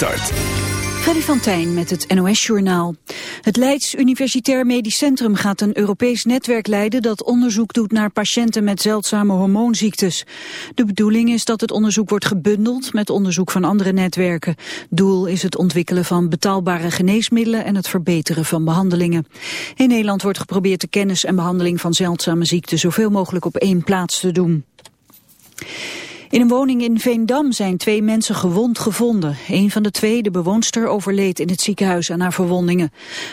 start. Freddy van Tijn met het NOS-journaal. Het Leids Universitair Medisch Centrum gaat een Europees netwerk leiden dat onderzoek doet naar patiënten met zeldzame hormoonziektes. De bedoeling is dat het onderzoek wordt gebundeld met onderzoek van andere netwerken. Doel is het ontwikkelen van betaalbare geneesmiddelen en het verbeteren van behandelingen. In Nederland wordt geprobeerd de kennis en behandeling van zeldzame ziekten zoveel mogelijk op één plaats te doen. In een woning in Veendam zijn twee mensen gewond gevonden. Een van de twee, de bewoonster, overleed in het ziekenhuis aan haar verwondingen.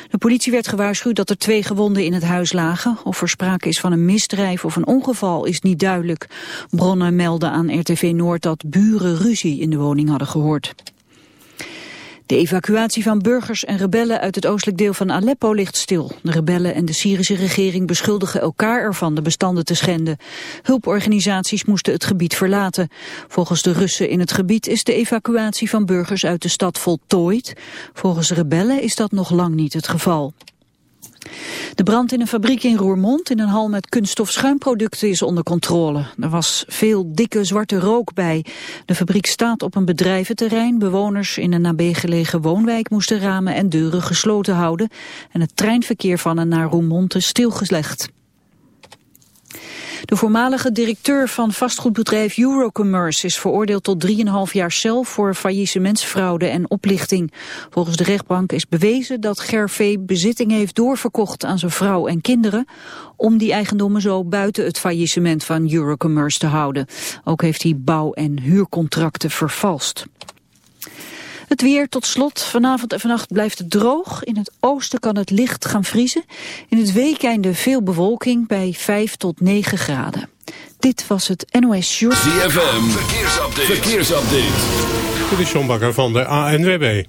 De politie werd gewaarschuwd dat er twee gewonden in het huis lagen. Of er sprake is van een misdrijf of een ongeval is niet duidelijk. Bronnen melden aan RTV Noord dat buren ruzie in de woning hadden gehoord. De evacuatie van burgers en rebellen uit het oostelijk deel van Aleppo ligt stil. De rebellen en de Syrische regering beschuldigen elkaar ervan de bestanden te schenden. Hulporganisaties moesten het gebied verlaten. Volgens de Russen in het gebied is de evacuatie van burgers uit de stad voltooid. Volgens rebellen is dat nog lang niet het geval. De brand in een fabriek in Roermond in een hal met kunststof schuimproducten is onder controle. Er was veel dikke zwarte rook bij. De fabriek staat op een bedrijventerrein. Bewoners in een nabijgelegen woonwijk moesten ramen en deuren gesloten houden. En het treinverkeer van en naar Roermond is stilgelegd. De voormalige directeur van vastgoedbedrijf Eurocommerce is veroordeeld tot 3,5 jaar cel voor faillissementsfraude en oplichting. Volgens de rechtbank is bewezen dat Gervee bezitting heeft doorverkocht aan zijn vrouw en kinderen om die eigendommen zo buiten het faillissement van Eurocommerce te houden. Ook heeft hij bouw- en huurcontracten vervalst. Het weer tot slot. Vanavond en vannacht blijft het droog. In het oosten kan het licht gaan vriezen. In het weekende veel bewolking bij 5 tot 9 graden. Dit was het NOS Show. ZFM, verkeersupdate. verkeersupdate. Dit is John Bakker van de ANWB.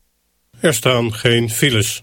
Er staan geen files.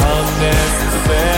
Unnecessary.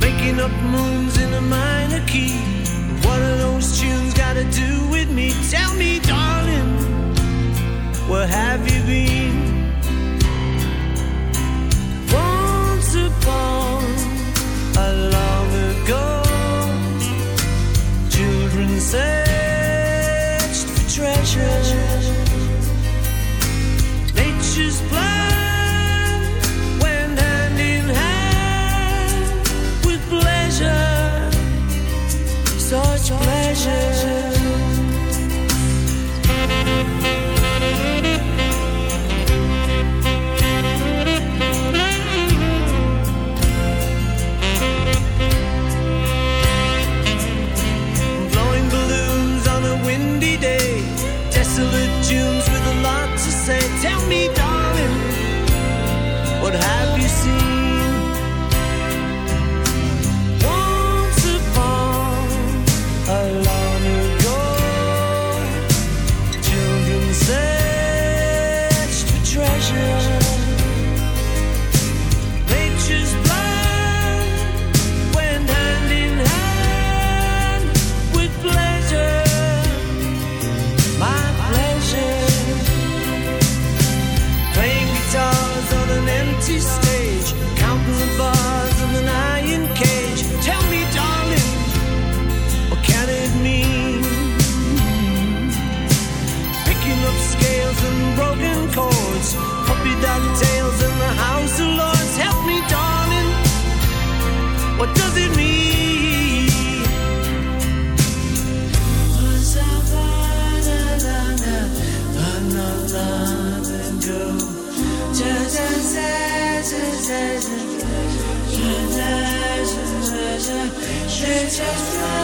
Making up moons in a minor key. What those tunes got to do with me? Tell me, darling, where have you been? Just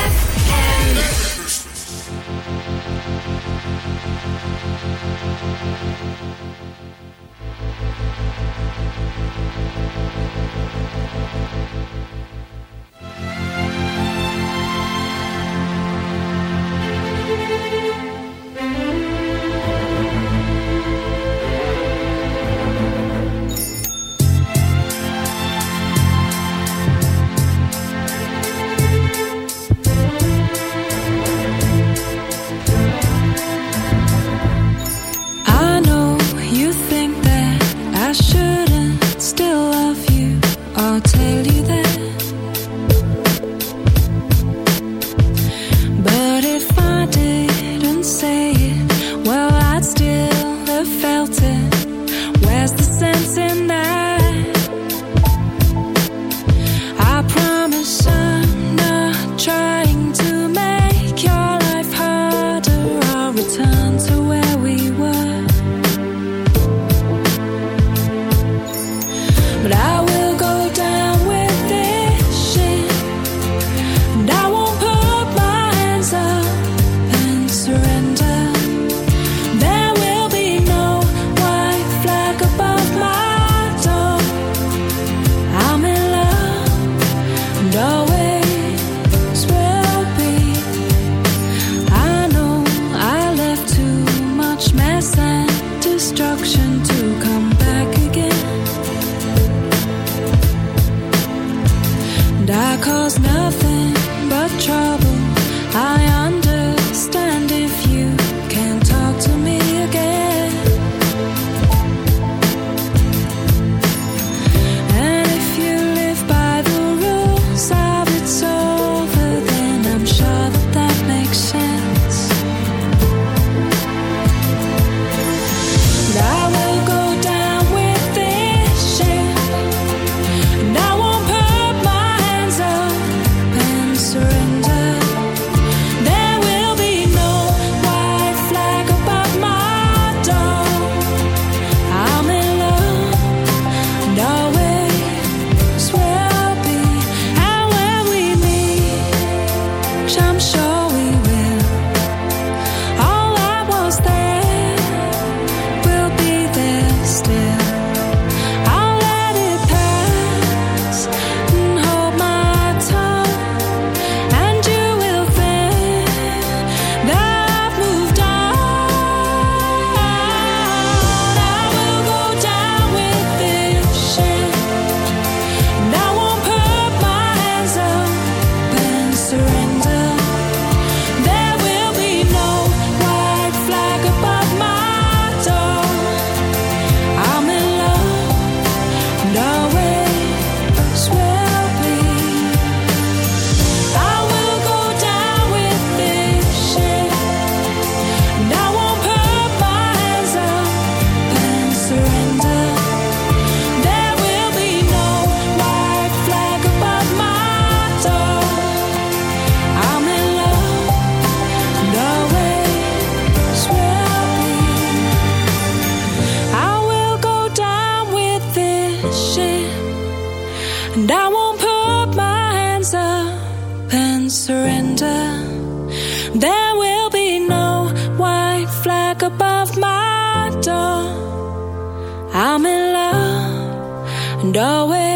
And always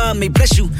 scar may bless you.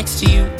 next to you.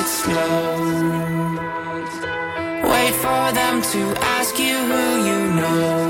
it's slow. Wait for them to ask you who you know.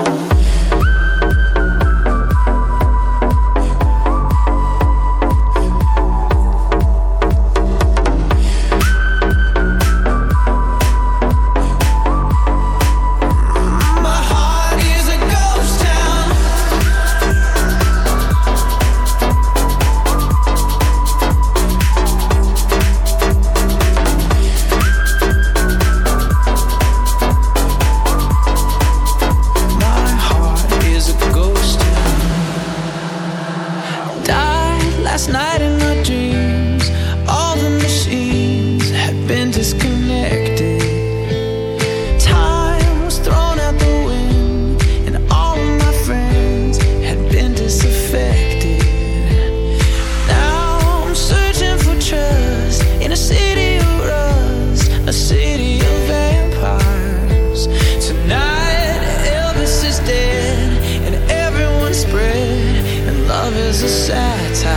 Love is a satire.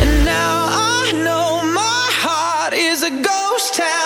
And now I know my heart is a ghost town.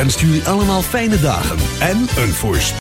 3FM wenst jullie allemaal fijne dagen en een voorspoedig.